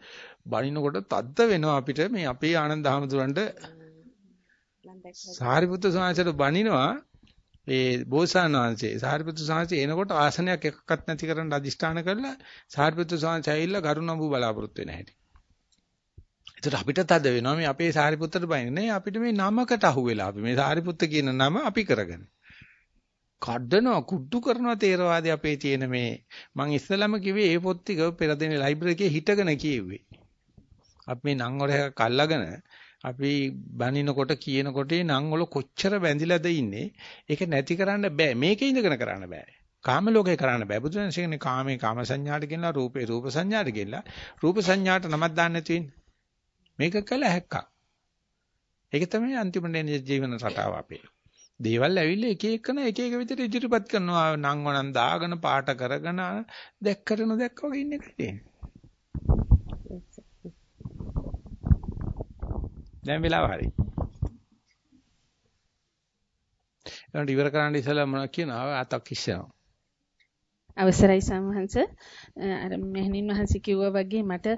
බණිනකොට තද්ද වෙනවා අපිට මේ අපේ ආනන්ද හැමතුරන්ට සාරිපුත්‍ර ස්වාමීන්සේට බණිනවා ඒ බෝසතාණන් වහන්සේ සාරිපුත්‍ර සාංශේ එනකොට ආසනයක් එකක්වත් නැති කරන්න අදිෂ්ඨාන කරලා සාරිපුත්‍ර සාංශය ඇවිල්ලා ගරුණඹු බලාපොරොත්තු වෙන හැටි. ඒතර අපිට තද වෙනවා මේ අපේ සාරිපුත්‍රට බයින්නේ අපිට මේ නමකට අහුවෙලා අපි මේ සාරිපුත්‍ර කියන නම අපි කරගෙන. කඩනවා කුඩු කරනවා තේරවාදී අපේ තියෙන මේ මං ඉස්සලම කිව්වේ ඒ පොත් ටික පෙර දින ලයිබ්‍රරි එකේ හිටගෙන කියෙව්වේ. අපි මේ නං වල එකක් අල්ලගෙන අපි බනිනකොට කියනකොට නම් වල කොච්චර බැඳිලාද ඉන්නේ? ඒක නැති කරන්න බෑ. මේකේ ඉඳගෙන කරන්න බෑ. කාම ලෝකේ කරන්න බෑ. බුදුන් කියන්නේ කාමේ කාම සංඥාට ගෙනලා රූපේ රූප සංඥාට ගෙනලා. රූප සංඥාට නමක් දාන්න නැති වෙන්නේ. මේක කළ හැක්කක්. ඒක තමයි අන්තිමට එන ජීවන රටාව අපේ. දේවල් ඇවිල්ලා එක එකන එක එක විදිහට ඉදිරිපත් කරනවා. නම් වණන් දාගෙන පාට කරගෙන දැක්කට නොදැක්ක වගේ ඉන්න එකට තියෙන්නේ. දැන් වෙලාව හරි. එතකොට ඉවර කරන්න ඉස්සෙල්ලා මොනවද කියනවා අතක් ඉස්සෙනවා. අවසරයි සම්හංශ අර මෙහණින් වහන්සේ කිව්වා වගේ මට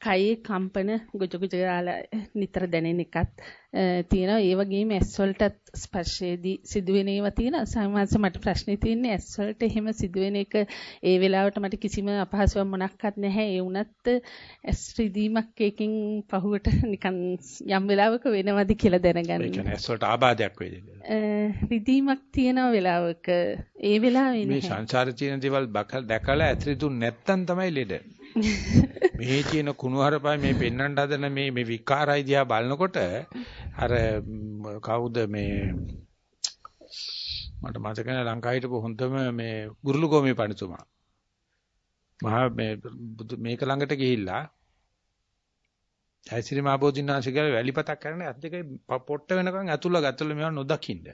කයේ කම්පන ගොජ ගොජ ගාලා නිතර දැනෙන එකත් තියෙනවා. ඒ වගේම ඇස් වලටත් ස්පර්ශයේදී සිදුවෙන ඒවා තියෙනවා. සමහරවිට මට ප්‍රශ්නේ තියෙන්නේ ඇස් වලට එහෙම සිදුවෙන එක ඒ වෙලාවට මට කිසිම අපහසුවක් මොනක්වත් නැහැ. ඒ වුණත් ඇස් රිදීමක් එකකින් පහුවට නිකන් යම් වෙලාවක වෙනවද කියලා දැනගන්න. ඒ කියන්නේ ඇස් වලට ආබාධයක් වේද? රිදීමක් තියෙන වෙලාවක ඒ වෙලාවේ මේ සංසාරේ තියෙන දේවල් දැකලා ඇතරිතුන් නැත්තම් තමයි ලෙඩ. මේ තියෙන කුණුහරුපයි මේ පෙන්වන්න හදන මේ මේ විකාරයි දිහා බලනකොට අර කවුද මේ මට මතක නැහැ ලංකාවේ හිටපු හොඳම මේ ගුරුලුගෝමේ පඬිතුමා මහා මේ මේක ළඟට ගිහිල්ලා ජයසිරි මහබෝධිනාංශ කියලා වැලිපතක් කරන්නේ අත් දෙකේ පොට්ට වෙනකන් ඇතුළ ගත්තල මේවා නොදකින්න.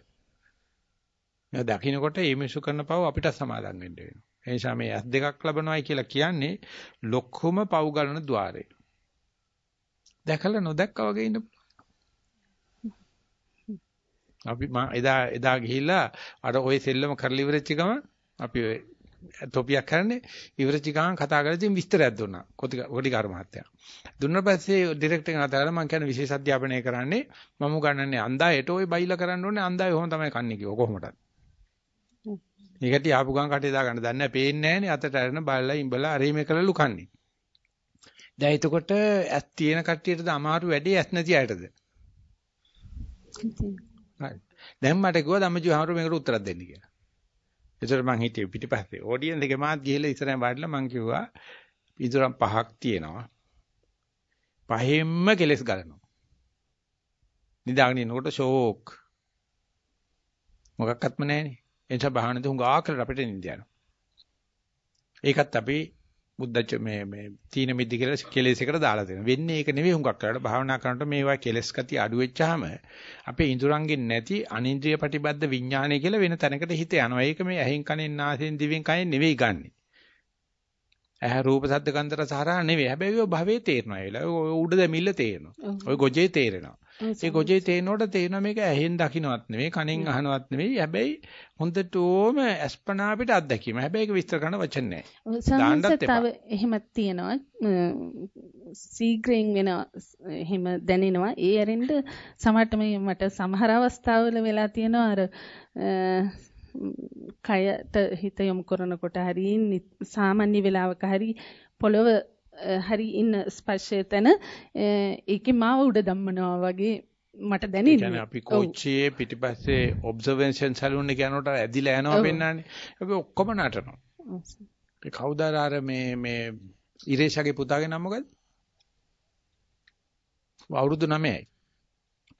මේවා දකින්නකොට මේ මිනිසු කරන පව අපිට සමාදම් වෙන්න වෙනවා. ඒ නිසා මේ ඇස් දෙකක් ලැබනවායි කියලා කියන්නේ ලොක්කම පව් ගලන ద్వාරය. දැකලා නොදැක්කා වගේ ඉන්න අපි මම එදා එදා ගිහිල්ලා අර ওই සෙල්ලම කරලි ඉවරච්ච ගමන් අපි ඔය තොපියක් කරන්නේ ඉවරච්ච ගමන් කතා කරලා ඉතින් විස්තරයක් දුන්නා. කොටි කොටි කර්ම මහත්තයා. දුන්න පස්සේ ඩිරෙක්ටර් කෙනා කතා කරලා මම කියන්නේ විශේෂ අධ්‍යාපනය කරන්නේ මම උගන්වන්නේ අන්දායට. ওই බයිලා කරන්න ඕනේ අන්දාය ඔහොම තමයි කන්නේ කිව්ව කොහොමදත් මේකට ආපු ගමන් කටේ දා ගන්න දන්නේ නැහැ. පේන්නේ නැහනේ අතට අරන බලලා ඉඹලා අරේ මේ කළලු කන්නේ. දැන් එතකොට ඇස් තියෙන කට්ටියටද අමාරු වැඩි ඇස් නැති අයටද? දැන් මට කිව්වා ධම්මජීව හාමුදුරුවෝ මේකට උත්තරයක් දෙන්න කියලා. ඒතර මං හිතුවේ පිටිපස්සේ ඔඩියන්ස් එකේ මාත් ගිහලා ඉස්සරහින් වාඩිලා මං කිව්වා ඉදරම් පහක් තියෙනවා. පහෙන්ම කෙලස් ගලනවා. නිදාගෙන ඉනකොට ෂෝක්. මොකක්වත්ම නැහැනේ. එනිසා භාවනාවේ හුඟා කරලා අපිට නිඳ යනවා. ඒකත් අපි බුද්ධච්ච මේ මේ තීන මිද්ද කියලා කෙලෙස් එකට දාලා දෙනවා. වෙන්නේ ඒක නෙවෙයි හුඟක් කරලා භාවනා කරනකොට මේවා කෙලෙස් ගතිය අඩු වෙච්චාම අපේ ඉඳුරංගෙන් නැති අනින්ද්‍රිය ප්‍රතිබද්ධ විඥානය කියලා වෙන තැනකට හිත යනවා. ඒක මේ ඇහෙන් කනෙන් නාසයෙන් දිවෙන් කයෙන් නෙවෙයි ගන්නෙ. ඇහැ රූප සද්ද ගන්ධ රස හරහා නෙවෙයි. හැබැයි ඔය භවයේ තේරෙනවා. ඒලා උඩ දැමිල්ල තේරෙනවා. ඔය ගොජේ තේරෙනවා. ඒ ගොජේ තේනකොට තේරෙනවා මේක ඇහෙන් දකින්නවත් නෙවෙයි කනෙන් අහනවත් නෙවෙයි හැබැයි හොඳටම අස්පනා අපිට අත්දැකීම. හැබැයි ඒක විස්තර කරන්න වචන නැහැ. තව එහෙමත් තියෙනවා. සීග්‍රෙන් වෙන එහෙම දැනෙනවා. ඒ ඇරෙන්න සමහරට මට සමහර අවස්ථාවල වෙලා තියෙනවා අර කයට හිත යොමු කරනකොට හරි සාමාන්‍ය වෙලාවක හරි පොළව හරි ඉන්න ස්පර්ශය තැන ඒකේ මාව උඩ ධම්මනවා වගේ මට දැනෙන්නේ. කියන්නේ අපි කෝච්චියේ පිටිපස්සේ ඔබ්සර්වේෂන් සැලුන් එක යනකොට ඇදිලා යනවා පෙන්නන්නේ. ඒක ඔක්කොම නටනවා. ඒ කවුද අර මේ මේ ඉරේෂාගේ පුතාගේ නම මොකද? අවුරුදු 9යි.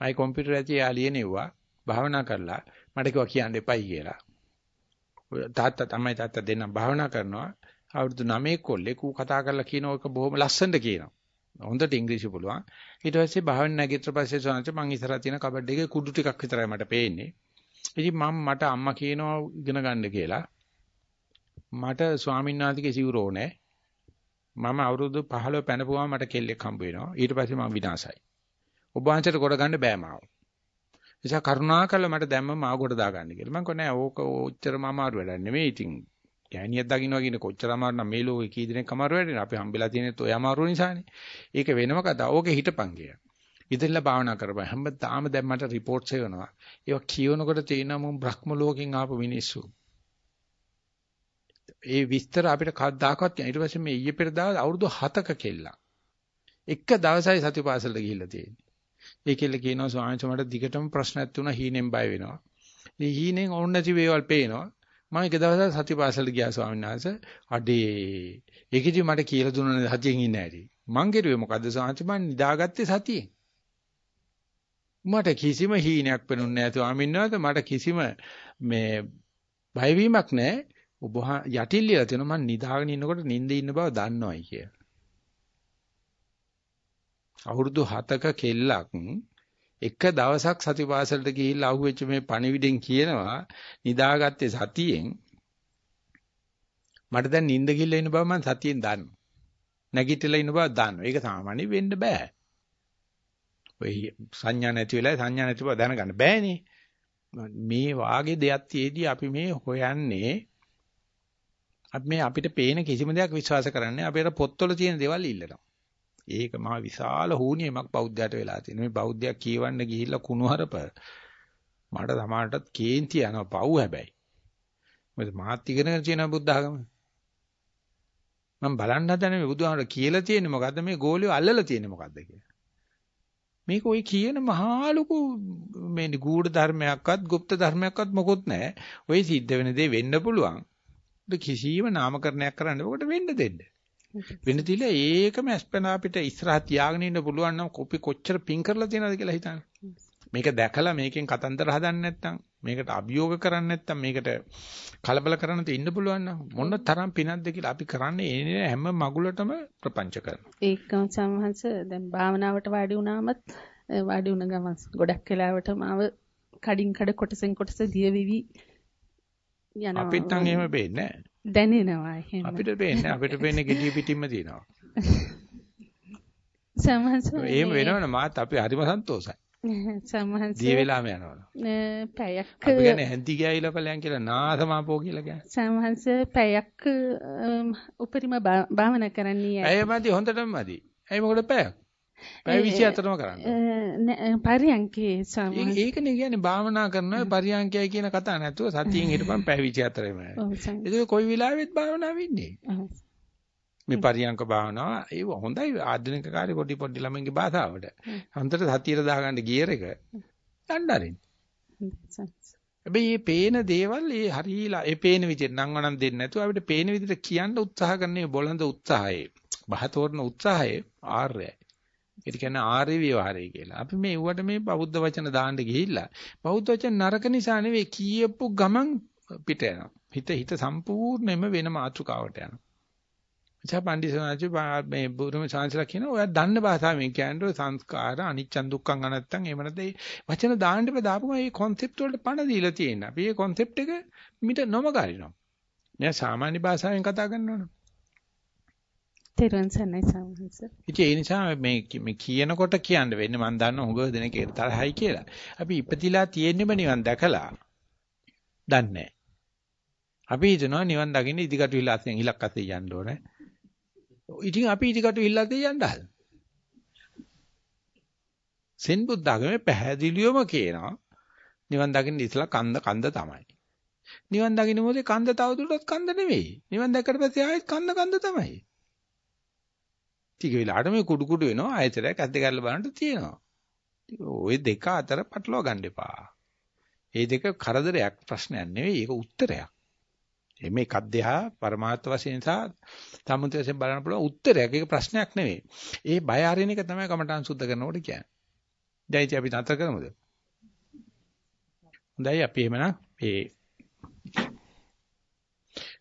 මයි කම්පියුටර් ඇති යාලියනෙව්වා භාවනා කරලා මට කිව්වා කියන්න එපයි කියලා. තාත්තා තමයි තාත්තා දෙන්නම් භාවනා කරනවා. අවුරුදු 9 කොල්ලෙක් ඌ කතා කරලා කියන එක බොහොම ලස්සනට කියනවා. හොඳට ඉංග්‍රීසි පුළුවන්. ඊට පස්සේ භාවන නැගිටතර පස්සේ සෝනච මං ඉස්සරහ තියෙන කබඩ් එකේ කුඩු ටිකක් විතරයි මට පේන්නේ. ඉතින් මම මට අම්මා කියනවා ඉගෙන ගන්න කියලා. මට ස්වාමීන් වහන්සේගේ සිවුර ඕනේ. මම අවුරුදු 15 පැනපුවාම මට කෙල්ලෙක් හම්බ වෙනවා. ඊට පස්සේ මම විනාසයි. ඔබ වහන්සේට කොට ගන්න බෑ මාව. නිසා කරුණාකරලා මට දැම්ම මාව කොට දාගන්න කියලා. මම කිව්වා නෑ ඕක ඔච්චරම අමාරු වැඩක් නෙමෙයි. ඉතින් ගෑණියක් දකින්නවා කියන කොච්චර අමාරු නම් මේ ලෝකේ කී දෙනෙක් අමාරු වැඩනේ. අපි හම්බෙලා තියෙනෙත් ඔය අමාරු නිසානේ. ඒක වෙනම කතාව. ඕකේ හිටපන් කිය. ඉතින්ලා භාවනා කරපන්. හැමදාම දැන් මට රිපෝට්ස් එවනවා. ඒවා කියවනකොට තේිනවා මම බ්‍රහ්ම ලෝකෙන් ආපු මිනිස්සු. ඒ විස්තර අපිට කවදාකවත් ඊට පස්සේ මේ ඊයේ පෙරදා අවුරුදු 7ක කෙල්ලක්. එක දවසයි සතිපාසලට ගිහිල්ලා තියෙන්නේ. ඒ කෙල්ල කියනවා ස්වාමීන් වහන්සේ මට දිගටම ප්‍රශ්නයක් තුණා හීනෙන් බය වෙනවා. මේ හීනෙන් ඕන නැති වේවල් පේනවා. මම එක දවසක් සතිපාසලට ගියා ස්වාමීන් වහන්සේ. අඩේ ඒකෙදි මට කියලා දුන්නා සතියෙන් ඉන්න හැටි. මං කෙරුවේ මොකද්ද ස්වාමීන් මං නිදාගත්තේ සතියෙන්. මට කිසිම හීනයක් පෙනුන්නේ නැහැ ස්වාමීන් වහන්සේ. මට කිසිම මේ බයවීමක් නැහැ. ඔබ යටිල්ලියලා තියෙනවා මං නිදාගෙන ඉන්නකොට නිින්දේ ඉන්න බව දන්නවයි කිය. අවුරුදු 7ක කෙල්ලක් එක දවසක් සතිපාසලට ගිහිල්ලා අහුවෙච්ච මේ පණිවිඩෙන් කියනවා නිදාගත්තේ සතියෙන් මට දැන් නිින්ද ගිල්ල ඉන්න බව මම සතියෙන් දන්නවා. නැගිටලා ඉන්න බව දන්නවා. ඒක සාමාන්‍ය වෙන්න බෑ. ඔය සංඥා නැති වෙලා සංඥා නැති බව දැනගන්න බෑනේ. මේ වාගේ දෙයක් තියේදී අපි මේ හොයන්නේ අපි මේ අපිට පේන කිසිම දෙයක් විශ්වාස කරන්නේ අපි අර පොත්වල තියෙන දේවල් ඉල්ලනවා. ඒක මහ විශාල හුනියමක් බෞද්ධයට වෙලා තියෙනවා. මේ බෞද්ධයා කියවන්න ගිහිල්ලා කුණුහරුප මට සමානටත් කේන්ති යනවා පව් හැබැයි. මොකද මාත් ඉගෙනගෙන තියෙන බුද්ධ ආගම. මම බලන්න හදන්නේ මේ බුදුහාමර කියලා තියෙන්නේ මොකද්ද මේ ගෝලිය අල්ලලා තියෙන්නේ මොකද්ද කියලා. මේක ওই කියන මහා ලොකු මේ ගූඪ ධර්මයක්වත් গুপ্ত ධර්මයක්වත් මොකොත් නැහැ. ওই සිද්ධ වෙන දේ වෙන්න පුළුවන්. කිසියම් නාමකරණයක් කරන්න ඔකට වෙන්න දෙන්න. වෙන තිල ඒකම අස්පන අපිට ඉස්සරහ තියාගෙන ඉන්න පුළුවන් නම් කොපි කොච්චර පිං කරලා තියෙනවද කියලා හිතන්න. මේක දැකලා මේකෙන් කතන්දර හදන්න නැත්නම් මේකට අභියෝග කරන්න නැත්නම් මේකට කලබල කරන්න ඉන්න පුළුවන් නම් මොන තරම් පිනක්ද කියලා අපි කරන්නේ එන්නේ හැම මගුලටම ප්‍රපංච කරනවා. ඒකම සමහස දැන් භාවනාවට වාඩි වුණාමත් වාඩි වුණ ගමන් ගොඩක් වෙලාවට මාව කඩින් කඩ කොටසෙන් කොටස දියවිවි යනවා. අපිට නම් එහෙම වෙන්නේ නැහැ. දැනෙනවා එහෙම. අපිට වෙන්නේ අපිට වෙන්නේ gediya පිටින්ම තියෙනවා. සමහස එහෙම වෙනවනේ මාත් අපි හරිම සන්තෝසයි. සමහස දිය වෙලාම යනවා. පැයක් අපි කියන්නේ හැන්ති ගෑවිලා ඵලයන් කියලා නාසමාපෝ කියලා කියන්නේ. සමහස පැයක් උපරිම භාවනා කරන්නේ ඇයි මදි හොඳටම මදි. ඇයි මොකද පැයක්? පැය 24ම කරන්නේ. පරියන්කේ සමහස ඒකනේ කියන්නේ භාවනා කරනවා පරියන්කයයි කියන කතාව නැතුව සතියෙන් හිටපන් පැය 24ම. ඒක කොයි වෙලාවෙත් භාවනා වෙන්නේ. මේ පරියංක භාවනාව ඒ හොඳයි ආධුනික කාර්ය පොඩි පොඩි ළමයින්ගේ භාෂාවට. හන්දට සතියට දාගන්න ගියර් එක දණ්ඩරින්. හැබැයි මේ පේන දේවල් ඒ හරියලා ඒ පේන විදිහට නංවනම් දෙන්නේ නැතුව අපිට පේන විදිහට කියන්න උත්සාහ කරන්නේ බොළඳ උත්සාහයේ. බහතෝරන උත්සාහයේ ආර්යයි. ඒක කියන්නේ ආර්ය විවහාරය කියලා. අපි මේ ඌවට මේ බෞද්ධ වචන දාන්න ගිහිල්ලා බෞද්ධ වචන නරක නිසා නෙවෙයි කියපු ගමන් පිට යනවා. හිත හිත සම්පූර්ණයෙන්ම වෙන මාතෘකාවට යනවා. එචා පඬිසනාචි මේ බුදුම සංසලා කියන ඔය දන්න භාෂාවෙන් කියන්නේ සංස්කාර අනිච්චන් දුක්ඛං අනත්තං එහෙම නැත්නම් වචන දාන්න බෑ දාපුවම මේ concept වලට පණ දීලා තියෙන. අපි මේ concept එක මිට නොමගරිනවා. නෑ සාමාන්‍ය භාෂාවෙන් කතා කරනවනේ. තෙරුවන් සරණයි සම්හස. ඉතින් ඒ නිසා මේ මේ කියනකොට කියන්න වෙන්නේ මම දන්න හුඟ දෙනෙක් තරහයි කියලා. අපි ඉපදිලා තියෙන්නෙම නිවන් දැකලා දන්නේ අපි හිතනවා නිවන් දකින්න ඉදිකට විලාසයෙන් ඉලක්ක අතේ යන්න ඕනේ. ඉතින් අපි ඉදිකට විලාසයෙන් යන්න හදන. සෙන් බුද්ධාගමේ පැහැදිලිවම කියනවා නිවන් දකින්න ඉතලා කන්ද කන්ද තමයි. නිවන් දකින්න මොකද කන්ද තවදුරටත් කන්ද නෙවෙයි. නිවන් දැක්කට පස්සේ ආයෙත් කන්ද කන්ද තමයි. ටික වෙලාවට මේ කුඩු කුඩු වෙනවා ආයතරයක් ඇද්ද කරලා බලන්න තියෙනවා. ওই දෙක අතර පටලවා ගන්න එපා. මේ දෙක කරදරයක් ප්‍රශ්නයක් නෙවෙයි ඒක උත්තරයක්. මේ එකක් දෙහා පරමාර්ථ වශයෙන් සහ සම්මුති වශයෙන් බලන්න පුළුවන් උත්තරයක්. ඒක ප්‍රශ්නයක් නෙවෙයි. ඒ බය අරින එක තමයි කමඨාන් සුද්ධ කරනකොට කියන්නේ. දැන් ඉතින් අපි නතර කරමුද? හොඳයි අපි එහෙමනම් මේ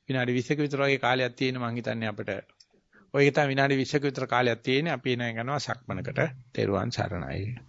විනාඩි 20ක විතර වගේ කාලයක් තියෙන මම හිතන්නේ අපිට ඔය එක තමයි විනාඩි 20ක විතර කාලයක් තියෙන්නේ අපි එන යනවා සක්මනකට. තෙරුවන් සරණයි.